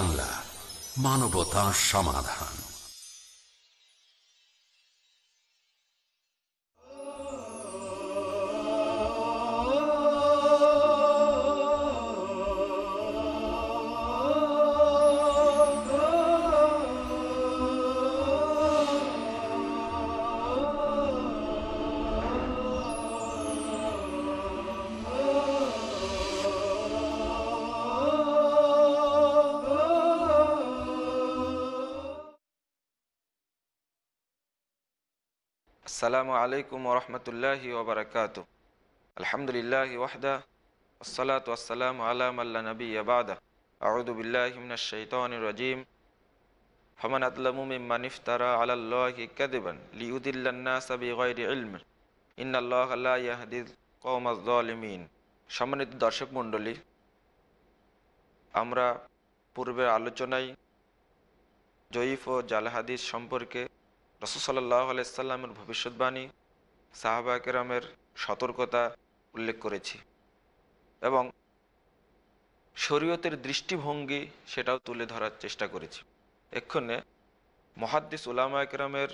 বাংলা মানবতা সমাধান। আসসালামু আলাইকুম ওরহমতুল্লাহি ওবরাকাত আলহামদুলিল্লাহ ওয়াহদা, আসসালাতু আসসালাম আলাম আল্লাহ নবী আবাদা আউযু বিল্লাহি মিনাশ শাইতানির রাজিম। ফামান ইফতারা আলাল্লাহি কাযিবান লিইউদিল্লান নাসা বিগাইরি ইলম ইন্নাল্লাহা লা ইয়াহদিল কওমাজ জালিমিন সম্মানিত দর্শক মণ্ডলী, আমরা পূর্বের আলোচনায় জয়ীফ ও জাল সম্পর্কে রসুসাল্লাহ আলাইসাল্লামের ভবিষ্যৎবাণী, সাহাবা কেরামের সতর্কতা উল্লেখ করেছি এবং শরীয়তের দৃষ্টিভঙ্গি সেটাও তুলে ধরার চেষ্টা করেছি। এক্ষণে মহাদ্দিস উলামা একরামের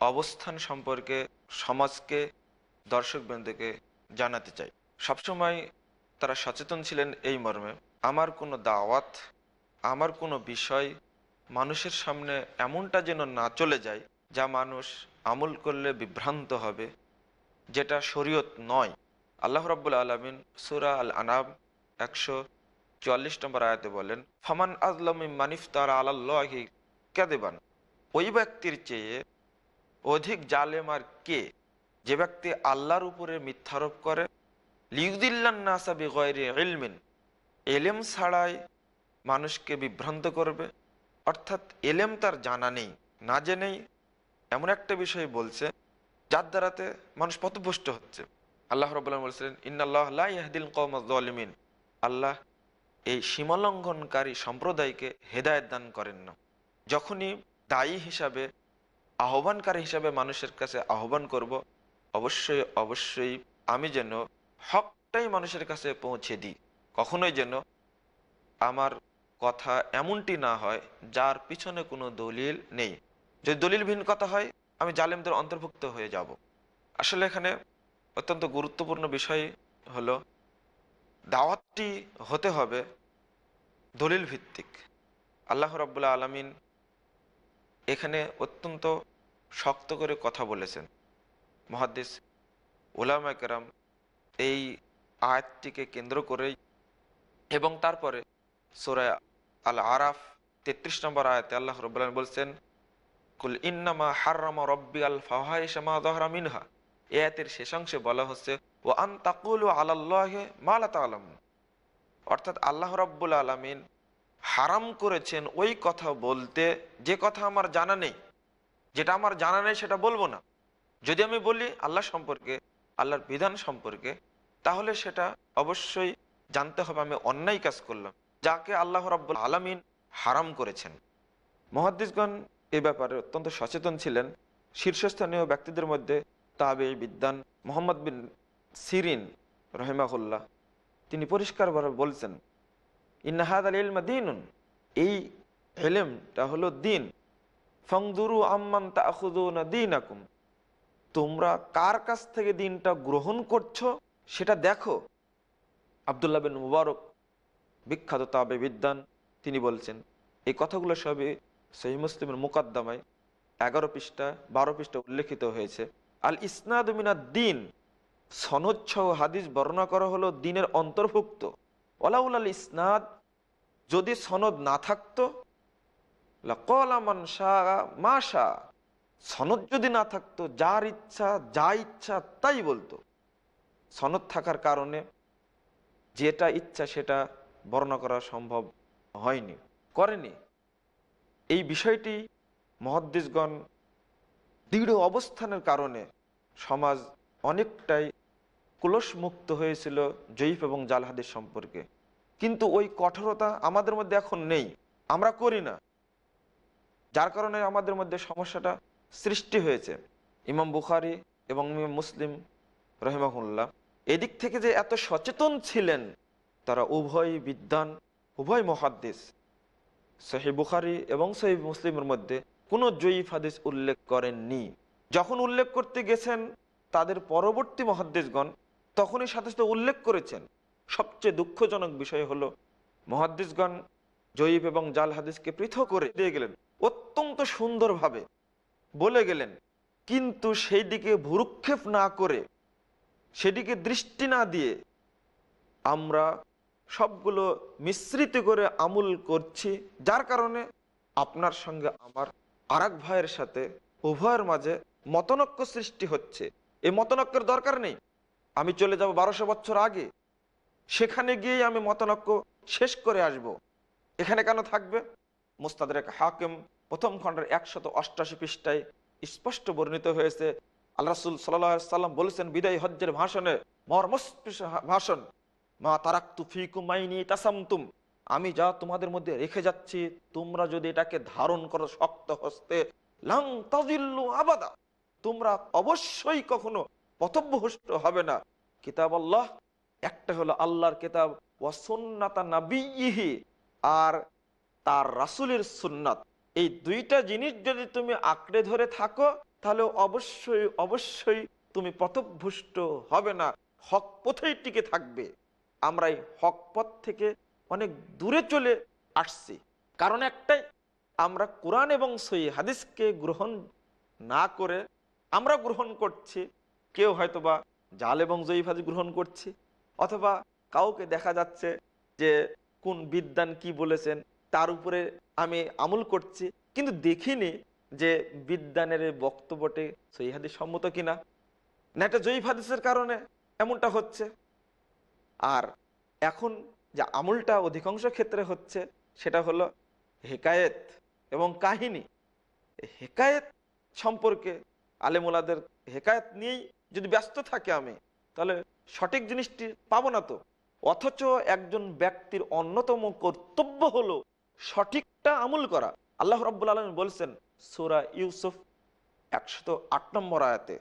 অবস্থান সম্পর্কে সমাজকে, দর্শকবৃন্দকে জানাতে চাই। সবসময় তারা সচেতন ছিলেন এই মর্মে, আমার কোনো দাওয়াত, আমার কোনো বিষয় মানুষের সামনে এমনটা যেন না চলে যায় যা মানুষ আমল করলে বিভ্রান্ত হবে, যেটা শরীয়ত নয়। আল্লাহ রব্বুল আলমিন সুরা আল আনাব একশো চুয়াল্লিশ নম্বর আয়াতে বলেন, ফামান আজলাম মানিফ তারা আল্লাহি কেদেবান ওই ব্যক্তির চেয়ে অধিক জালেম আর কে? যে ব্যক্তি আল্লাহর উপরে মিথ্যারোপ করে? লিউদিল্লান্নাসাবি গয়রে এলমিন এলেম ছাড়াই মানুষকে বিভ্রান্ত করবে? অর্থাৎ এলেম তার জানা নেই, না জেনেই এমন একটা বিষয় বলছে, যার দ্বারাতে মানুষ পথভ্রষ্ট হচ্ছে। আল্লাহ রবাহ বলছিলেন ইন্নআল্লাহ ইয়াহদিল কৌমিন আল্লাহ এই সীমালঙ্ঘনকারী সম্প্রদায়কে হেদায়ত দান করেন না। যখনই দায়ী হিসাবে, আহ্বানকারী হিসাবে মানুষের কাছে আহ্বান করব, অবশ্যই অবশ্যই আমি যেন হকটাই মানুষের কাছে পৌঁছে দিই। কখনোই যেন আমার কথা এমনটি না হয়, যার পিছনে কোনো দলিল নেই। যদি দলিল দলিলবিহীন কথা হয়, আমি জালেমদের অন্তর্ভুক্ত হয়ে যাব। আসলে এখানে অত্যন্ত গুরুত্বপূর্ণ বিষয় হলো, দাওয়াতটি হতে হবে দলিল ভিত্তিক। আল্লাহ রাবুল্লাহ আলমিন এখানে অত্যন্ত শক্ত করে কথা বলেছেন। মহাদ্দিস ওলামা কেরাম এই আয়াতটিকে কেন্দ্র করেই এবং তারপরে সোরায় আল আরাফ তেত্রিশ নম্বর আয়াতে আল্লাহ রবাহ বলছেন কুল ইন্নামা রব্বি আল মিনহা। এ আয়াতের শেষাংশে বলা হচ্ছে ও আল্লাহ মালা তালাম অর্থাৎ আল্লাহ রব্বুল আলমিন হারাম করেছেন ওই কথা বলতে যে কথা আমার জানা নেই। যেটা আমার জানা নেই সেটা বলব না। যদি আমি বলি আল্লাহ সম্পর্কে, আল্লাহর বিধান সম্পর্কে, তাহলে সেটা অবশ্যই জানতে হবে, আমি অন্যায় কাজ করলাম। যাকে আল্লাহ রব্বুল আলমিন হারাম করেছেন। মহাদ্দিসগণ এ ব্যাপারে অত্যন্ত সচেতন ছিলেন শীর্ষস্থানীয় ব্যক্তিদের মধ্যে তাবে বিদ্যান মোহাম্মদ বিন সিরিন, রহেমাহুল্লাহ। তিনি পরিষ্কারভাবে বলছেন ইন্নাহাদ আল ইলমা দিনুন। এই এলেমটা হলো দিন। ফংদুরু আম্মান তা তাহুদুনা দিন আকুম তোমরা কার কাছ থেকে দিনটা গ্রহণ করছ সেটা দেখো। আবদুল্লাহ বিন মুবারক, বিখ্যাত তাবে বিদ্যান তিনি বলছেন, এই কথাগুলো সবই সহি মুসলিমের মোকাদ্দামায় এগারো পৃষ্ঠা, বারো পৃষ্ঠা উল্লেখিত হয়েছে। আল ইসনাদ দিন সনচ্ছ হাদিস বর্ণনা করা হলো দিনের অন্তর্ভুক্ত। ওলাউল আল ইসনাদ, যদি সনদ না থাকতো শাহ সনদ যদি না থাকতো, যার ইচ্ছা, যা ইচ্ছা, তাই বলতো। সনদ থাকার কারণে যেটা ইচ্ছা সেটা বর্ণনা করা সম্ভব হয়নি, করেনি। এই বিষয়টি মহাদ্দেশগণ দৃঢ় অবস্থানের কারণে সমাজ অনেকটাই কুলসমুক্ত হয়েছিল জয়ীফ এবং জালহাদের সম্পর্কে। কিন্তু ওই কঠোরতা আমাদের মধ্যে এখন নেই। আমরা করি না। যার কারণে আমাদের মধ্যে সমস্যাটা সৃষ্টি হয়েছে। ইমাম বুখারি এবং মুসলিম রহিমাহুল্লাহ এদিক থেকে যে এত সচেতন ছিলেন, তারা উভয় বিদ্যান উভয় মহাদ্দিস সহি বুখারি এবং সহি মুসলিমের মধ্যে কোনো জয়ীফ হাদিস উল্লেখ করেননি। যখন উল্লেখ করতে গেছেন তাদের পরবর্তী মহাদ্দেশগণ তখনই সাথে সাথে উল্লেখ করেছেন। সবচেয়ে দুঃখজনক বিষয় হলো মহাদ্দেশগণ জয়ীফ এবং জাল হাদিসকে পৃথক করে দিয়ে গেলেন, অত্যন্ত সুন্দরভাবে বলে গেলেন, কিন্তু সেই দিকে ভুরুক্ষেপ না করে, সেদিকে দৃষ্টি না দিয়ে আমরা সবগুলো মিশ্রিত করে আমুল করছি, যার কারণে আপনার সঙ্গে আমার আরেক ভাইয়ের সাথে উভয়ের মাঝে মতনক্য সৃষ্টি হচ্ছে। এই মতনক্যের দরকার নেই। আমি চলে যাব বারোশো বছর আগে। সেখানে গিয়েই আমি মতনক্য শেষ করে আসব। এখানে কেন থাকবে? মুস্তাদের হাকিম প্রথম খণ্ডের একশত অষ্টাশি পৃষ্ঠায় স্পষ্ট বর্ণিত হয়েছে। আল্লাহ রাসুল সাল্লাম বলেছেন, বিদায় হজ্জের ভাষণে মর্মস্পৃশ ভাষণ মা তারাক্তু ফিকুমাইনি তাসামতুম। আমি যা তোমাদের মধ্যে রেখে যাচ্ছি, তোমরা যদি এটাকে ধারণ করো শক্ত হস্তে, লাং তাজিল্লু আবাদা। তোমরা অবশ্যই কখনো পথভ্রষ্ট হবে না। কিতাব আল্লাহ, একটা হলো আল্লাহর কিতাব ওয়াসুন্নাতা নাবিহি আর তার রাসুলের সুন্নাত। এই দুইটা জিনিস যদি তুমি আঁকড়ে ধরে থাকো, তাহলে অবশ্যই অবশ্যই তুমি পথভ্রষ্ট হবে না, হক পথেই টিকে থাকবে। আমরা এই হক পথ থেকে অনেক দূরে চলে আসছি। কারণ একটাই, আমরা কোরআন এবং সই হাদিসকে গ্রহণ না করে আমরা গ্রহণ করছি। কেউ হয়তোবা জাল এবং জয়ীফ হাদিস গ্রহণ করছি, অথবা কাউকে দেখা যাচ্ছে যে কোন বিদ্যান কি বলেছেন তার উপরে আমি আমল করছি। কিন্তু দেখিনি যে বিদ্যানের বক্তব্যটি সই হাদিস সম্মত কিনা, না এটা জয়ীফ হাদিসের কারণে এমনটা হচ্ছে। আর এখন যে আমলটা অধিকাংশ ক্ষেত্রে হচ্ছে, সেটা হলো হেকায়েত এবং কাহিনী। হেকায়েত সম্পর্কে আলেমুলাদের হেকায়েত নিয়েই যদি ব্যস্ত থাকে আমি, তাহলে সঠিক জিনিসটি পাবো না তো। অথচ একজন ব্যক্তির অন্যতম কর্তব্য হলো সঠিকটা আমল করা। আল্লাহ রব্বুল আলম বলছেন সুরা ইউসুফ একশত আট নম্বর আয়াতে,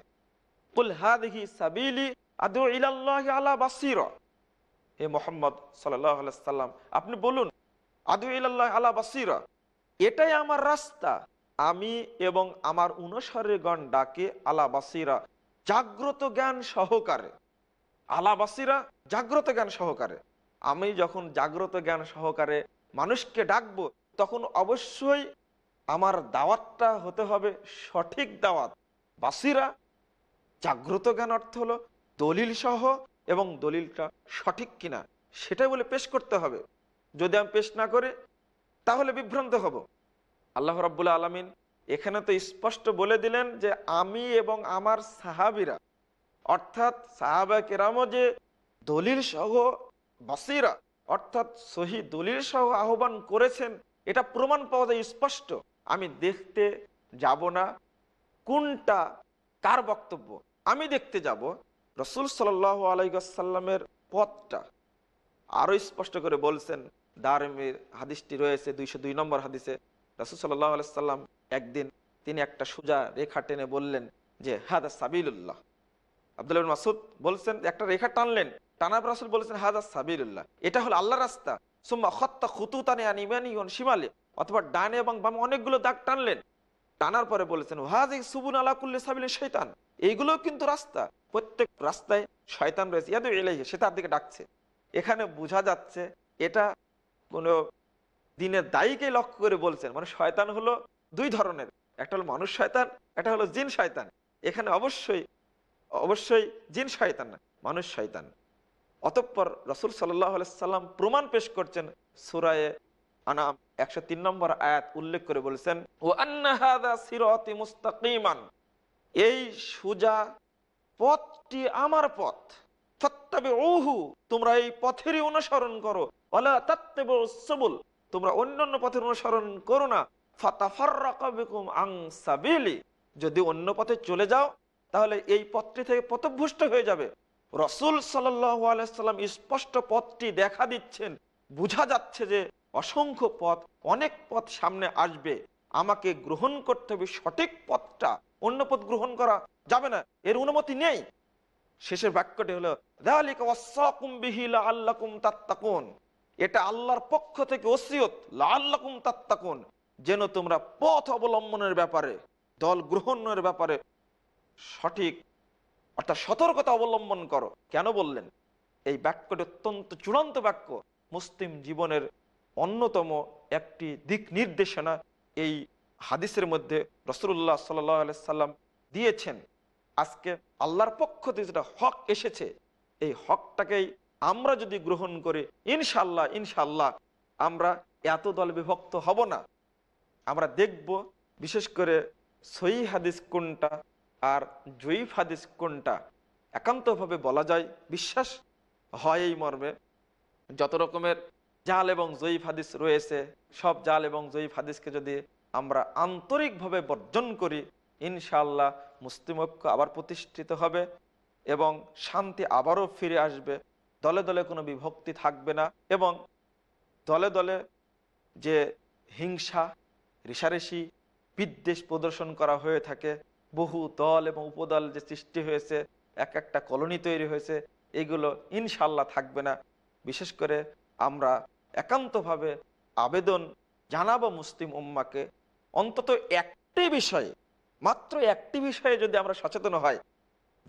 কুল হা দেখি সাবিলি আদু ইলাল্লাহি আলা বাসিরা। হে মোহাম্মদ সাল্লাম আপনি বলুন, আদু আলা বাসিরা, এটাই আমার রাস্তা। আমি এবং আমার অনুসারীগণ ডাকে আলা বাসিরা, জাগ্রত জ্ঞান সহকারে। আলা বাসিরা, জাগ্রত জ্ঞান সহকারে। আমি যখন জাগ্রত জ্ঞান সহকারে মানুষকে ডাকবো, তখন অবশ্যই আমার দাওয়াতটা হতে হবে সঠিক দাওয়াত। বাসিরা, জাগ্রত জ্ঞান অর্থ হলো দলিল সহ এবং দলিলটা সঠিক কিনা, সেটাই বলে পেশ করতে হবে। যদি আমি পেশ না করে, তাহলে বিভ্রান্ত হব। আল্লাহ রাবুল্লাহ আলমিন এখানে তো স্পষ্ট বলে দিলেন যে আমি এবং আমার সাহাবিরা, অর্থাৎ সাহাবা কেরামও যে দলিল সহ বাসিরা, অর্থাৎ সহি দলিল সহ আহ্বান করেছেন, এটা প্রমাণ পাওয়া যায় স্পষ্ট। আমি দেখতে যাব না, কোনটা কার বক্তব্য, আমি দেখতে যাব রসুল সাল আলাইসাল্লামের পথটা আরও স্পষ্ট করে বলছেন দারমির হাদিসটি রয়েছে দুইশো দুই নম্বর হাদিসে। রসুল সাল্লাহ আলাইসাল্লাম একদিন তিনি একটা সোজা রেখা টেনে বললেন যে, হাদা সাবিল্লাহ আব্দুল মাসুদ বলছেন, একটা রেখা টানলেন টানাব রাসুল বলছেন, হাদা সাবিল্লাহ এটা হলো আল্লাহ রাস্তা। সুম্মা খত্তা খুতুতানে আনিমানি শিমালে, অথবা ডানে এবং বামে অনেকগুলো দাগ টানলেন। টানার পরে বলেছেন হাজ সুবুন আলাকুল্লি সাবিল শৈতান। এইগুলো কিন্তু রাস্তা। প্রত্যেক রাস্তায় শয়তান রয়েছে। ইয়াদু এলাইহে সে তার দিকে ডাকছে। এখানে বোঝা যাচ্ছে এটা কোনো দিনের দায়ীকে লক্ষ্য করে বলছেন। মানে শয়তান হলো দুই ধরনের। একটা হলো মানুষ শয়তান, একটা হলো জিন শয়তান। এখানে অবশ্যই অবশ্যই জিন শয়তান না, মানুষ শয়তান। অতঃপর রসুল সাল্লাহ সাল্লাম প্রমাণ পেশ করছেন সুরায়ে আনাম একশো তিন নম্বর আয়াত উল্লেখ করে বলছেন ও মুস্তাকিমান এই সুজা পথটি আমার পথ। তোমরা এই পথেরই অনুসরণ করো। তোমরা অন্যান্য পথের অনুসরণ করো না। যদি অন্য পথে চলে যাও, তাহলে এই পথটি থেকে পথভ্রষ্ট হয়ে যাবে। রসুল সাল্লাম স্পষ্ট পথটি দেখা দিচ্ছেন। বুঝা যাচ্ছে যে অসংখ্য পথ, অনেক পথ সামনে আসবে। আমাকে গ্রহণ করতে হবে সঠিক পথটা। অন্য পথ গ্রহণ করা যাবে না। এর অনুমতি নেই। শেষের বাক্যটি হলো তাত্তাকুন। এটা আল্লাহর পক্ষ থেকে ওসিয়ত লাল্লাকুম তাত্তাকুন। যেন তোমরা পথ অবলম্বনের ব্যাপারে, দল গ্রহণের ব্যাপারে সঠিক অর্থাৎ সতর্কতা অবলম্বন করো। কেন বললেন? এই বাক্যটি অত্যন্ত চূড়ান্ত বাক্য। মুসলিম জীবনের অন্যতম একটি দিক নির্দেশনা এই হাদিসের মধ্যে রসুল্লাহ সাল্লি সাল্লাম দিয়েছেন। আজকে আল্লাহর পক্ষ থেকে যেটা হক এসেছে, এই হকটাকেই আমরা যদি গ্রহণ করি ইনশাল্লাহ ইনশাল্লাহ আমরা এত দল বিভক্ত হব না। আমরা দেখব বিশেষ করে সই হাদিস কোনটা আর জয়ীফ হাদিস কোনটা। একান্তভাবে বলা যায়, বিশ্বাস হয় এই মর্মে। যত রকমের জাল এবং জয়ীফ হাদিস রয়েছে। সব জাল এবং জয়ীফ হাদিসকে যদি আমরা আন্তরিকভাবে বর্জন করি ইনশাল্লাহ মুসলিম ঐক্য আবার প্রতিষ্ঠিত হবে এবং শান্তি আবারও ফিরে আসবে। দলে দলে কোনো বিভক্তি থাকবে না এবং দলে দলে যে হিংসা রেশারেশি বিদ্বেষ প্রদর্শন করা হয়ে থাকে, বহু দল এবং উপদল যে সৃষ্টি হয়েছে, এক একটা কলোনি তৈরি হয়েছে, এগুলো ইনশাল্লাহ থাকবে না। বিশেষ করে আমরা একান্তভাবে আবেদন জানাব মুসলিম উম্মাকে। অন্তত একটি বিষয়ে, মাত্র একটি বিষয়ে যদি আমরা সচেতন হয়,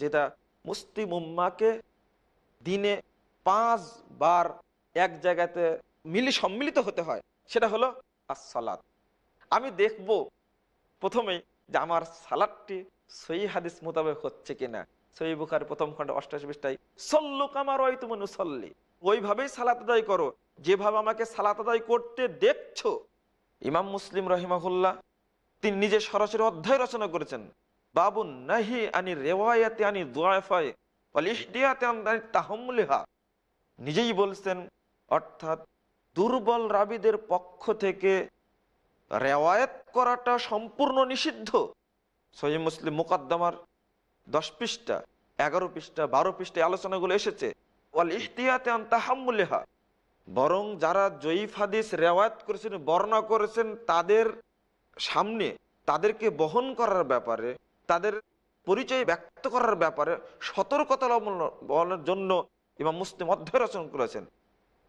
যেটা মুসলিম উম্মাকে দিনে পাঁচ বার এক জায়গাতে মিলি সম্মিলিত হতে হয়, সেটা হলো আসসালাত। আমি দেখব প্রথমেই যে আমার সালাদটি সই হাদিস মোতাবেক হচ্ছে কিনা। সই বুখার প্রথম খণ্ড অষ্টাশি পৃষ্ঠায়, সল্লু কামার ওই তুমি নুসল্লি ওইভাবেই সালাত আদায় করো। যেভাবে আমাকে সালাত আদায় করতে দেখছ, ইমাম মুসলিম রহিমাহুল্লাহ, তিনি নিজে সরাসরি অধ্যায় রচনা করেছেন বাবু নাহি আনি রেওয়ায়াতে আনি দোয়াফায় তাহমুলিহা নিজেই বলছেন, অর্থাৎ দুর্বল রাবিদের পক্ষ থেকে রেওয়ায়ত করাটা সম্পূর্ণ নিষিদ্ধ। সহি মুসলিম মুকদ্দমার দশ পৃষ্ঠা, এগারো পৃষ্ঠা, বারো পৃষ্ঠায় আলোচনাগুলো এসেছে। ওয়াল ইহতিয়াতে তাহাম্মুলেহা। বরং যারা জয়ীফ হাদিস রেওয়ায়ত করেছেন, বর্ণনা করেছেন, তাদের সামনে তাদেরকে বহন করার ব্যাপারে, তাদের পরিচয় ব্যক্ত করার ব্যাপারে সতর্কতা অবলম্বনের জন্য ইমাম মুসলিম অধ্যায় রচনা করেছেন।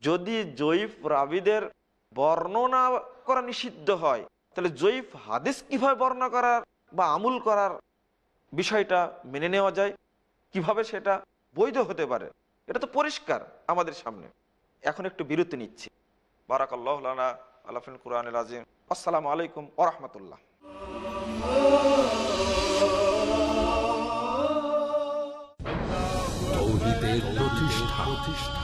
যদি জয়ীফ রাবিদের বর্ণনা করা নিষিদ্ধ হয়, তাহলে জয়ীফ হাদিস কীভাবে বর্ণনা করার বা আমুল করার বিষয়টা মেনে নেওয়া যায়? কীভাবে সেটা বৈধ হতে পারে? এটা তো পরিষ্কার আমাদের সামনে। এখন একটু বিরতি নিচ্ছি। বারাকাল্লাহ আল্লাহ কুরআন আজিম আসসালামু আলাইকুম ওরহমতুল্লাহ প্রতিষ্ঠা।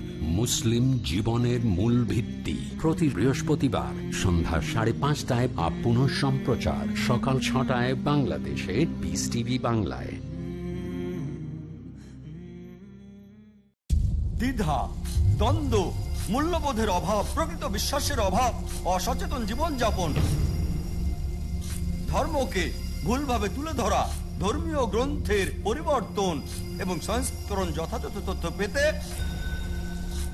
মুসলিম জীবনের মূল ভিত্তি। প্রতি বৃহস্পতিবার সন্ধ্যা সাড়ে পাঁচটায় বা পুনঃ সম্প্রচার। সকাল ছটায় বাংলাদেশে পিস টিভি বাংলায়। দ্বিধা, দ্বন্দ্ব, মূল্যবোধের অভাব, প্রকৃত বিশ্বাসের অভাব, অসচেতন জীবনযাপন। ধর্মকে ভুলভাবে তুলে ধরা, ধর্মীয় গ্রন্থের পরিবর্তন এবং সংস্করণ যথাযথ তথ্য পেতে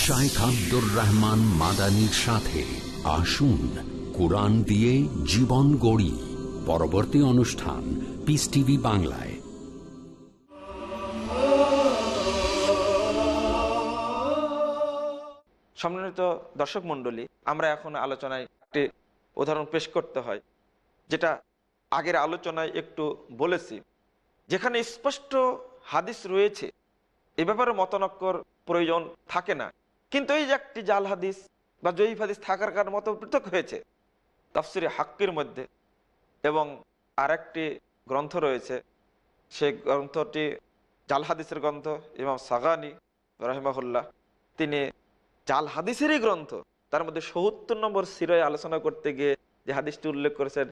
শাইখ আব্দুর রহমান মাদানির সাথে আসুন কোরআন দিয়ে জীবন গড়ি। পরবর্তী অনুষ্ঠান পিস টিভি বাংলায়। সম্মানিত দর্শক মণ্ডলী, আমরা এখন আলোচনায় একটি উদাহরণ পেশ করতে হয়, যেটা আগের আলোচনায় একটু বলেছি। যেখানে স্পষ্ট হাদিস রয়েছে, এ ব্যাপারে মতনক্কর প্রয়োজন থাকে না। কিন্তু এই যে একটি জাল হাদিস বা জয়ীফ হাদিস থাকার কারণ মতো পৃথক হয়েছে? তাফসিরে হাক্কির মধ্যে। এবং আরেকটি গ্রন্থ রয়েছে সেই গ্রন্থটি জাল হাদিসের গ্রন্থ, ইমাম সাগানি রহিমাহুল্লাহ, তিনি জাল হাদিসেরই গ্রন্থ। তার মধ্যে সত্তর নম্বর সিরায় আলোচনা করতে গিয়ে যে হাদিসটি উল্লেখ করেছেন,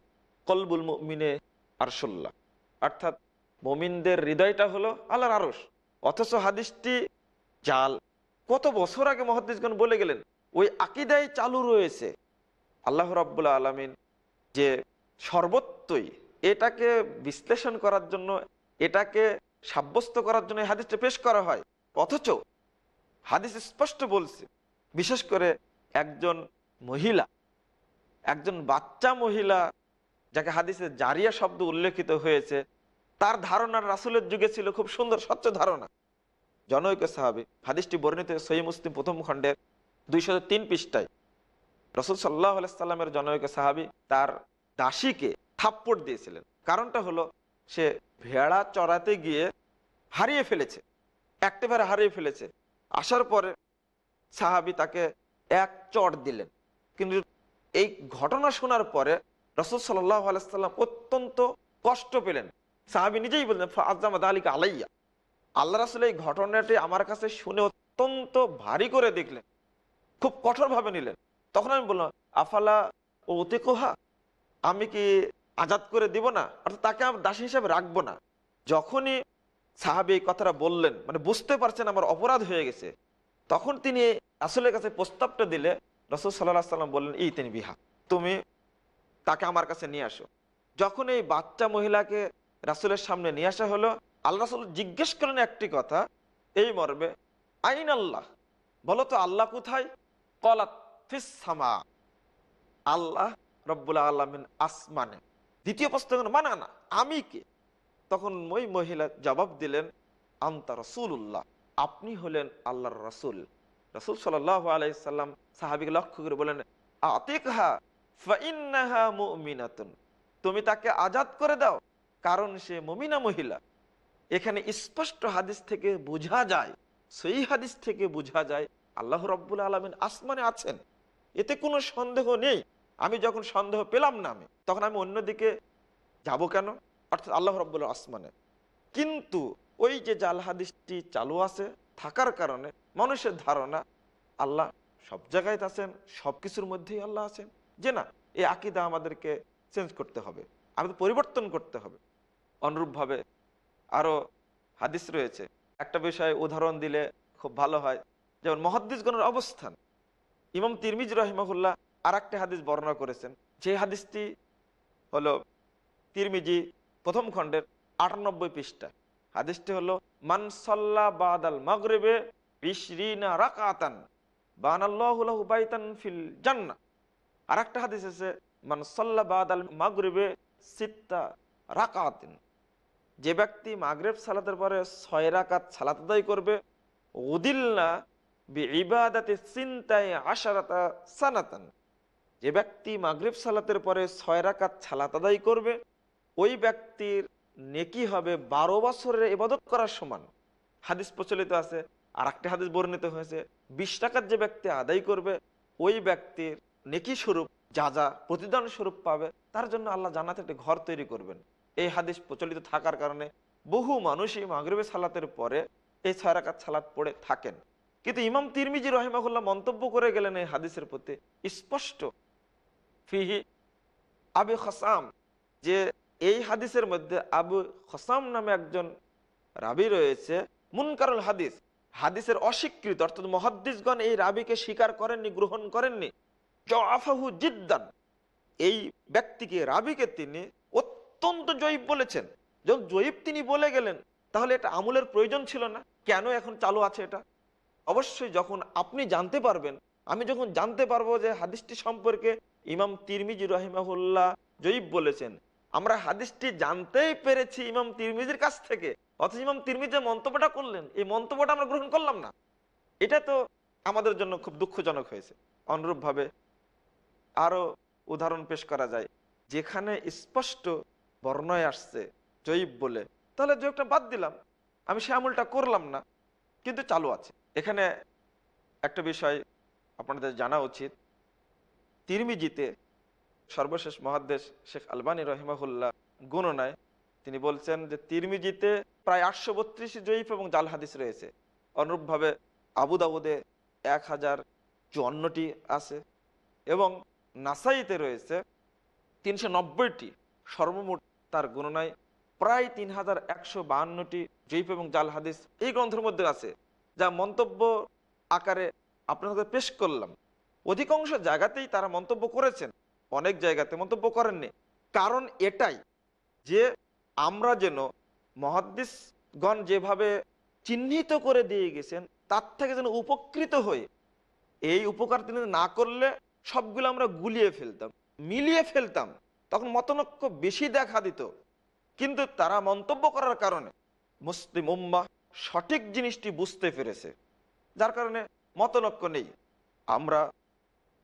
কলবুল মিনে আরসুল্লাহ অর্থাৎ মমিনদের হৃদয়টা হলো আল্লাহর আরস অথচ হাদিসটি জাল কত বছর আগে মহাদিসগণ বলে গেলেন, ওই আকিদাই চালু রয়েছে। আল্লাহ রাব্বুল্লাহ আলমিন যে সর্বত্রই এটাকে বিশ্লেষণ করার জন্য, এটাকে সাব্যস্ত করার জন্য হাদিসটা পেশ করা হয়। অথচ হাদিস স্পষ্ট বলছে, বিশেষ করে একজন মহিলা, একজন বাচ্চা মহিলা যাকে হাদিসে জারিয়া শব্দ উল্লেখিত হয়েছে, তার ধারণা রাসুলের যুগে ছিল খুব সুন্দর, স্বচ্ছ ধারণা। জনৈক সাহাবি, হাদিসটি বর্ণিত সহি মুসলিম প্রথম খণ্ডের দুইশত তিন পৃষ্ঠায়। রসুল সাল্লাহ আলাইসাল্লামের জনৈক সাহাবি তার দাসীকে থাপ্পড় দিয়েছিলেন। কারণটা হলো, সে ভেড়া চড়াতে গিয়ে হারিয়ে ফেলেছে। একটিবারে হারিয়ে ফেলেছে। আসার পরে সাহাবি তাকে এক চট দিলেন। কিন্তু এই ঘটনা শোনার পরে রসুল সাল্লাহ আলাইসাল্লাম অত্যন্ত কষ্ট পেলেন। সাহাবি নিজেই বললেন আজামাদ আলীকে আলাইয়া। আল্লাহ রাসুল এই ঘটনাটি আমার কাছে শুনে অত্যন্ত ভারী করে দেখলেন। খুব কঠোরভাবে নিলেন। তখন আমি বললাম, আফালা ও কোহা আমি কি আজাদ করে দিব না? অর্থাৎ তাকে আমি দাসী হিসাবে রাখব না? যখনই সাহাবি এই কথাটা বললেন মানে বুঝতে পারছেন আমার অপরাধ হয়ে গেছে। তখন তিনি আসলের কাছে প্রস্তাবটা দিলে, রসুল সাল্লাহ সাল্লাম বললেন, এই তিনি বিহা, তুমি তাকে আমার কাছে নিয়ে আসো। যখন এই বাচ্চা মহিলাকে রাসুলের সামনে নিয়ে আসা হলো আল্লাহ রাসুল জিজ্ঞেস করেন একটি কথা, এই মর্মে, আইন আল্লাহ? বলো তো, আল্লাহ কোথায়? কলাত আল্লাহ রব্বুল্লা আলমিন আসমানে। দ্বিতীয় প্রশ্ন মানা না, আমি কে? তখন ওই মহিলা জবাব দিলেন, আন্তা রসুল্লাহ আপনি হলেন আল্লাহর রসুল। রসুল সাল্লাহ আলাইসাল্লাম সাহাবিকে লক্ষ্য করে বলেন আতিকহা, ফাইন্নাহা মুমিনাতুন। তুমি তাকে আজাদ করে দাও, কারণ সে মমিনা মহিলা। এখানে স্পষ্ট হাদিস থেকে বোঝা যায়, সেই হাদিস থেকে বোঝা যায় আল্লাহ রব্বুল আলমিন আসমানে আছেন। এতে কোনো সন্দেহ নেই। আমি যখন সন্দেহ পেলাম না আমি, তখন আমি অন্যদিকে যাব কেন? অর্থাৎ আল্লাহ রব্বুল আসমানে। কিন্তু ওই যে জাল হাদিসটি চালু আছে, থাকার কারণে মানুষের ধারণা আল্লাহ সব জায়গায় আছেন, সব কিছুর মধ্যেই আল্লাহ আছেন। যে না, এই আকিদা আমাদেরকে চেঞ্জ করতে হবে, আমাদের পরিবর্তন করতে হবে। অনুরূপভাবে আরও হাদিস রয়েছে। একটা বিষয়ে উদাহরণ দিলে খুব ভালো হয়। যেমন মহাদ্দিসগণের অবস্থান। ইমাম তিরমিজ রহিমাহুল্লাহ আর একটা হাদিস বর্ণনা করেছেন। যে হাদিসটি হলো তিরমিজি প্রথম খণ্ডের আটানব্বই পৃষ্ঠা। হাদিসটি হলো মানসল্লা বাদাল মগরেবে আর একটা হাদিস আছে মানসল্লা বাদাল মাগরিবে সিত্তা রাকাতিন। যে ব্যক্তি মাগরেব সালাতের পরে ছয় রাকাত সালাত আদায় করবে, উদিল্লা ইবাদাতে চিন্তায় আশারাতা সানাতান। যে ব্যক্তি মাগরিব সালাতের পরে ছয় রাকাত সালাত আদায় করবে, ওই ব্যক্তির নেকি হবে বারো বছরের ইবাদত করার সমান। হাদিস প্রচলিত আছে আর একটা হাদিস বর্ণিত হয়েছে, বিশ টাকার যে ব্যক্তি আদায় করবে, ওই ব্যক্তির নেকি স্বরূপ, যা যা প্রতিদান স্বরূপ পাবে, তার জন্য আল্লাহ জানাতে একটি ঘর তৈরি করবেন। এই হাদিস প্রচলিত থাকার কারণে বহু মানুষই মাগরীবে সালাতের পরে এই ছয় রাকাত সালাত পড়ে থাকেন। কিন্তু ইমাম তিরমিজি রহিমাহুল্লাহ মন্তব্য করে গেলেন এই হাদিসের প্রতি স্পষ্ট ফিহি আবু খসাম, যে এই হাদিসের মধ্যে আবু খসাম নামে একজন রাবি রয়েছে, মুনকারুল হাদিস। হাদিসের অস্বীকৃত, অর্থাৎ মহাদ্দিসগণ এই রাবিকে স্বীকার করেননি, গ্রহণ করেননি। জআফাহু জিদ্দান। এই ব্যক্তিকে, রাবিকে তিনি অত্যন্ত জয়ীব বলেছেন। যখন জয়ীব তিনি বলে গেলেন, তাহলে এটা আমলের প্রয়োজন ছিল না? কেন এখন চালু আছে এটা? অবশ্যই যখন আপনি জানতে পারবেন, আমি যখন জানতে পারব যে হাদিসটি সম্পর্কে ইমাম তিরমিজি রহিমাহুল্লাহ জয়ীব বলেছেন, আমরা হাদিসটি জানতেই পেরেছি ইমাম তিরমিজির কাছ থেকে। অথচ ইমাম তিরমিজি যে মন্তব্যটা করলেন, এই মন্তব্যটা আমরা গ্রহণ করলাম না। এটা তো আমাদের জন্য খুব দুঃখজনক হয়েছে। অনুরূপভাবে আরও উদাহরণ পেশ করা যায়। যেখানে স্পষ্ট বর্ণয় আসছে, জয়ীব বলে। তাহলে জয়ীবটা বাদ দিলাম। আমি সে আমলটা করলাম না, কিন্তু চালু আছে। এখানে একটা বিষয় আপনাদের জানা উচিত। তিরমিজিতে সর্বশেষ মহাদ্দেশ শেখ আলবানী রহিমাহুল্লাহ গণনায় তিনি বলছেন যে তিরমিজিতে প্রায় আটশো বত্রিশ জয়ীফ এবং জাল হাদিস রয়েছে। অনুরূপভাবে আবু দাউদে এক হাজার চুয়ান্নটি আছে এবং নাসাইতে রয়েছে তিনশো নব্বইটি সর্বমোট তার গণনায় প্রায় তিন হাজার একশো বাহান্নটি জৈব এবং জাল হাদিস এই গ্রন্থের মধ্যে আছে, যা মন্তব্য আকারে আপনাদের পেশ করলাম। অধিকাংশ জায়গাতেই তারা মন্তব্য করেছেন, অনেক জায়গাতে মন্তব্য করেননি। কারণ এটাই যে আমরা যেন মহাদ্দিসগণ যেভাবে চিহ্নিত করে দিয়ে গেছেন, তার থেকে যেন উপকৃত হয়ে এই উপকার তিনি না করলে সবগুলো আমরা গুলিয়ে ফেলতাম, মিলিয়ে ফেলতাম। তখন মতনক্য বেশি দেখা দিত। কিন্তু তারা মন্তব্য করার কারণে মুসলিম উম্মা সঠিক জিনিসটি বুঝতে পেরেছে। যার কারণে মতনক্য নেই। আমরা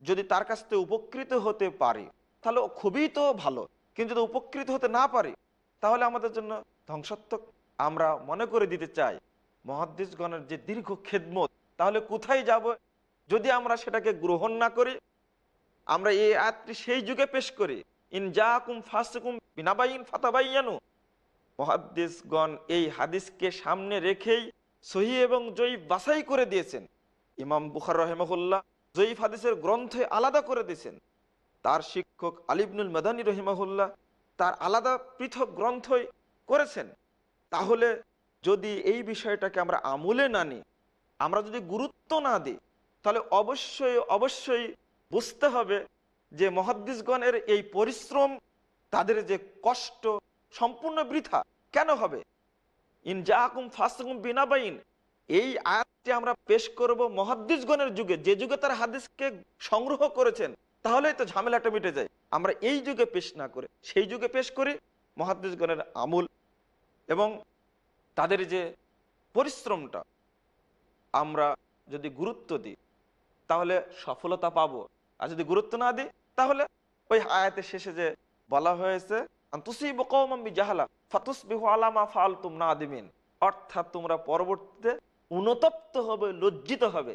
যদি তার কাছ থেকে উপকৃত হতে পারি, তাহলে খুবই তো ভালো। কিন্তু যদি উপকৃত হতে না পারি, তাহলে আমাদের জন্য ধ্বংসাত্মক। আমরা মনে করে দিতে চাই, মহাদ্দিসগণের যে দীর্ঘ খেদমত, তাহলে কোথায় যাব? যদি আমরা সেটাকে গ্রহণ না করি, আমরা এই আয়াতটি সেই যুগে পেশ করি। ইন জাকুম ফাসকুম বিনাবাইন ফাতাবাইয়ানু। মহাদ্দিসগণ এই হাদিসকে সামনে রেখেই সহি এবং জয়ীফ বাছাই করে দিয়েছেন। ইমাম বুখার রহেমহুল্লাহ জয়ীফ হাদিসের গ্রন্থে আলাদা করে দিয়েছেন। তার শিক্ষক আলিবনুল মাদানী রহিমাহুল্লাহ তার আলাদা পৃথক গ্রন্থই করেছেন। তাহলে যদি এই বিষয়টাকে আমরা আমলে না নিই, আমরা যদি গুরুত্ব না দিই, তাহলে অবশ্যই অবশ্যই বুঝতে হবে যে মহাদ্দিসগণের এই পরিশ্রম, তাদের যে কষ্ট সম্পূর্ণ বৃথা। কেন হবে? ইন জাকুম ফাসকুম বিনাবাইন। এই আয়াতটি আমরা পেশ করব মহাদ্দিসগণের যুগে। যে যুগে তারা হাদিসকে সংগ্রহ করেছেন, তাহলেই তো ঝামেলাটা মিটে যায়। আমরা এই যুগে পেশ না করে, সেই যুগে পেশ করি মহাদ্দিসগণের আমূল এবং তাদের যে পরিশ্রমটা আমরা যদি গুরুত্ব দিই, তাহলে সফলতা পাবো। আর যদি গুরুত্ব না দিই, তাহলে ওই আয়াতের শেষে যে বলা হয়েছে অর্থাৎ তোমরা পরবর্তীতে লজ্জিত হবে।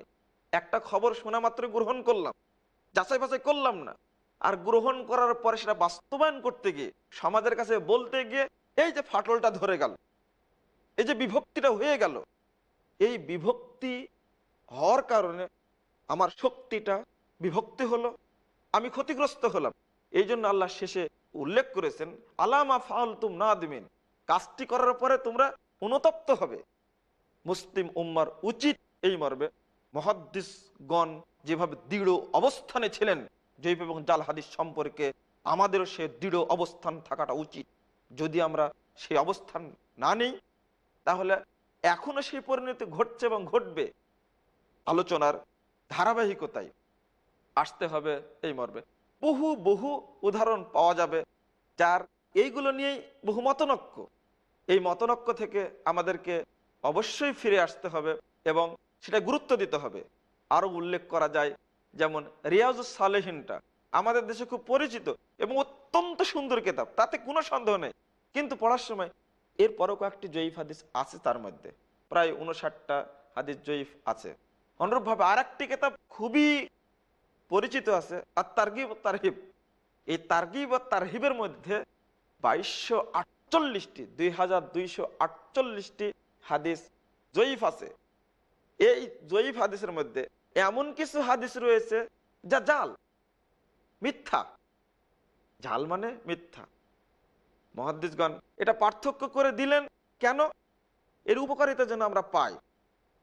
একটা খবর শোনা মাত্র গ্রহণ করলাম, যাচাই বাছাই করলাম না। আর গ্রহণ করার পরে সেটা বাস্তবায়ন করতে গিয়ে, সমাজের কাছে বলতে গিয়ে, এই যে ফাটলটা ধরে গেল, এই যে বিভক্তিটা হয়ে গেল, এই বিভক্তি হওয়ার কারণে আমার শক্তিটা বিভক্তি হলো, আমি ক্ষতিগ্রস্ত হলাম। এই জন্য আল্লাহ শেষে উল্লেখ করেছেন আলামা ফালতুম না দিমিন কাজটি করার পরে তোমরা অনুতপ্ত হবে। মুসলিম উম্মার উচিত এই মর্মে মহাদ্দিসগণ যেভাবে দৃঢ় অবস্থানে ছিলেন, জৈব এবং জাল হাদিস সম্পর্কে আমাদেরও সে দৃঢ় অবস্থান থাকাটা উচিত। যদি আমরা সেই অবস্থান না নেই, তাহলে এখনও সেই পরিণতি ঘটছে এবং ঘটবে। আলোচনার ধারাবাহিকতায় আসতে হবে, এই মর্মে। বহু বহু উদাহরণ পাওয়া যাবে যার এইগুলো নিয়েই বহু মতনক্য। এই মতনক্য থেকে আমাদেরকে অবশ্যই ফিরে আসতে হবে এবং সেটা গুরুত্ব দিতে হবে। আরও উল্লেখ করা যায়, যেমন রিয়াজুস সালেহিনটা আমাদের দেশে খুব পরিচিত এবং অত্যন্ত সুন্দর কেতাব, তাতে কোনো সন্দেহ নেই। কিন্তু পড়ার সময় এরপরও কয়েকটি জয়ীফ হাদিস আছে তার মধ্যে, প্রায় উনষাটটা হাদিস জয়ীফ আছে। অনুরূপভাবে আর একটি কেতাব খুবই পরিচিত আছে, আর তার্গিব তারহিব। এই তার্গিব ও তারহিবের মধ্যে বাইশশো আটচল্লিশটি, দুই হাজার দুইশো আটচল্লিশটি হাদিস জয়ীফ আছে। এই জয়ীফ হাদিসের মধ্যে এমন কিছু হাদিস রয়েছে যা জাল, মিথ্যা। জাল মানে মিথ্যা। মহাদ্দিসগণ এটা পার্থক্য করে দিলেন কেন? এর উপকারিতা যেন আমরা পাই,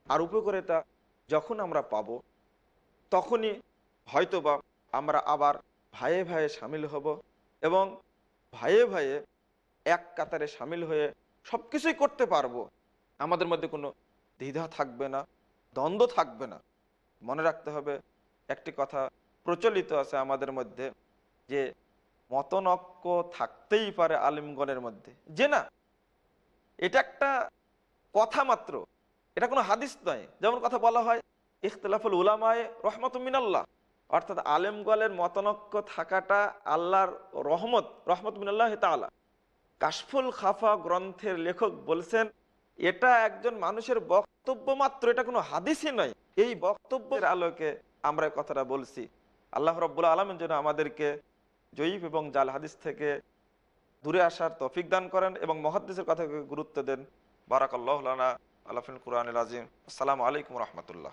আর উপকারিতা যখন আমরা পাব, তখনই হয়তোবা আমরা আবার ভাইয়ে ভাইয়ে সামিল হব এবং ভাইয়ে ভাইয়ে এক কাতারে সামিল হয়ে সব কিছুই করতে পারব। আমাদের মধ্যে কোনো দ্বিধা থাকবে না, দ্বন্দ্ব থাকবে না। মনে রাখতে হবে, একটি কথা প্রচলিত আছে আমাদের মধ্যে যে মতনক্য থাকতেই পারে আলিমগণের মধ্যে। যে না, এটা একটা কথা মাত্র। এটা কোনো হাদিস নয়। যেমন কথা বলা হয়, ইখতলাফুল উলামায় রহমত মিনাল্লাহ। অর্থাৎ আলেমগলের মতনক্য থাকাটা আল্লাহর রহমত রহমত মিনাল্লাহ তালা কাশফুল খাফা গ্রন্থের লেখক বলছেন, এটা একজন মানুষের বক্তব্য মাত্র, এটা কোনো হাদিসই নয়। এই বক্তব্যের আলোকে আমরা কথাটা বলছি। আল্লাহ রব্বুল্লা আলমের জন্য আমাদেরকে জয়ীফ এবং জাল হাদিস থেকে দূরে আসার তফিক দান করেন এবং মহাদ্দেশের কথাকে গুরুত্ব দেন। বারাকাল্লাহ আল্লাহ কুরআন আজিম আসসালামু আলাইকুম রহমতুল্লাহ।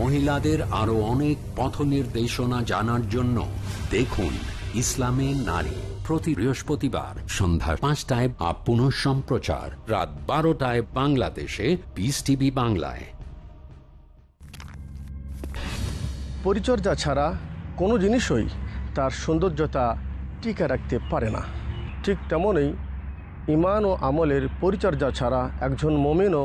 মহিলাদের আরও অনেক পথ নির্দেশনা জানার জন্য দেখুন ইসলামে নারী প্রতি বৃহস্পতিবার সন্ধ্যা পাঁচটায় আপ পুনঃ সম্প্রচার। রাত বারোটায় বাংলাদেশে পিস টিভি বাংলায়। পরিচর্যা ছাড়া কোনো জিনিসই তার সৌন্দর্যতা টিকে রাখতে পারে না। ঠিক তেমনই ইমান ও আমলের পরিচর্যা ছাড়া একজন মমিনও